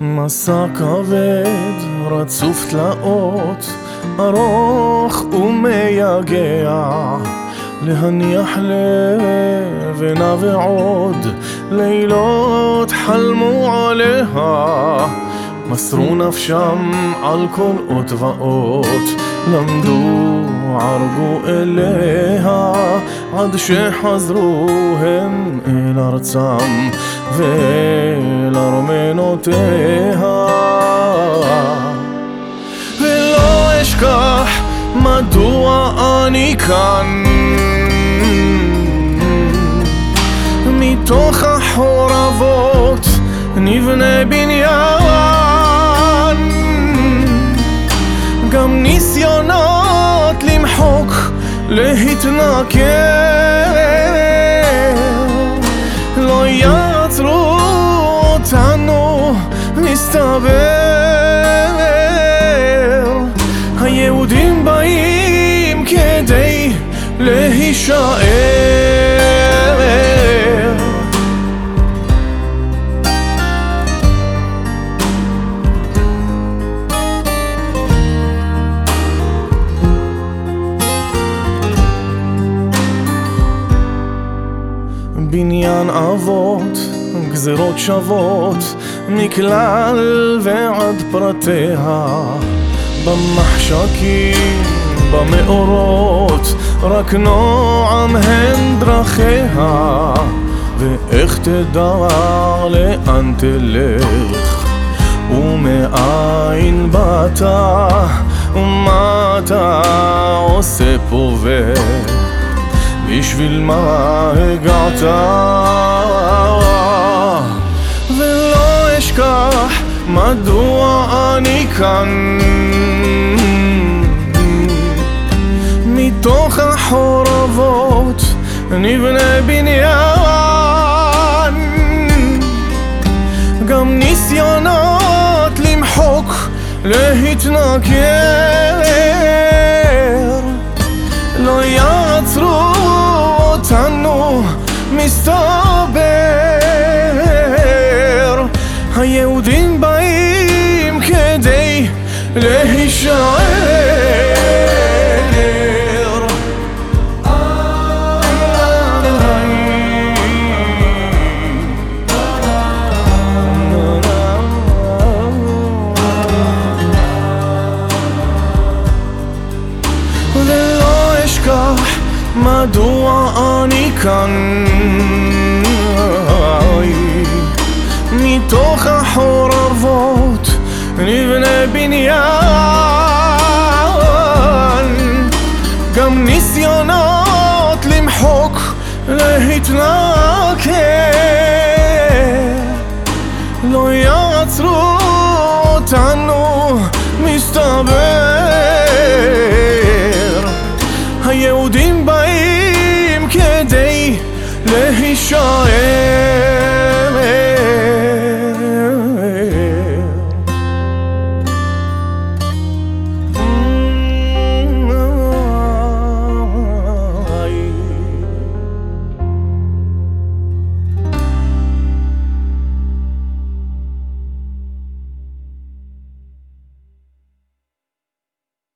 מסע כבד, רצוף תלאות, ארוך ומייגע, להניח לבנה ועוד, לילות חלמו עליה, מסרו נפשם על כל אות ואות, למדו, ערגו אליה, עד שחזרו הם אל ארצם ואל ארמנותיה. ולא אשכח מדוע אני כאן. מתוך החורבות נבנה בניין. גם ניסיונות למחוק, להתנכר. לא יעצרו מסתבר היהודים באים כדי להישאר. בניין אבות, גזרות שוות, מכלל ועד פרטיה. במחשכים, במאורות, רק נועם הן דרכיה. ואיך תדע לאן תלך, ומאין באת, ומה אתה עושה פה ו... בשביל מה הגעת מדוע אני כאן? מתוך החורבות נבנה בניין. גם ניסיונות למחוק להתנכר. לא יעצרו אותנו מסתבר כדי להישאר ולא אשכח מדוע אני כאן hiç lan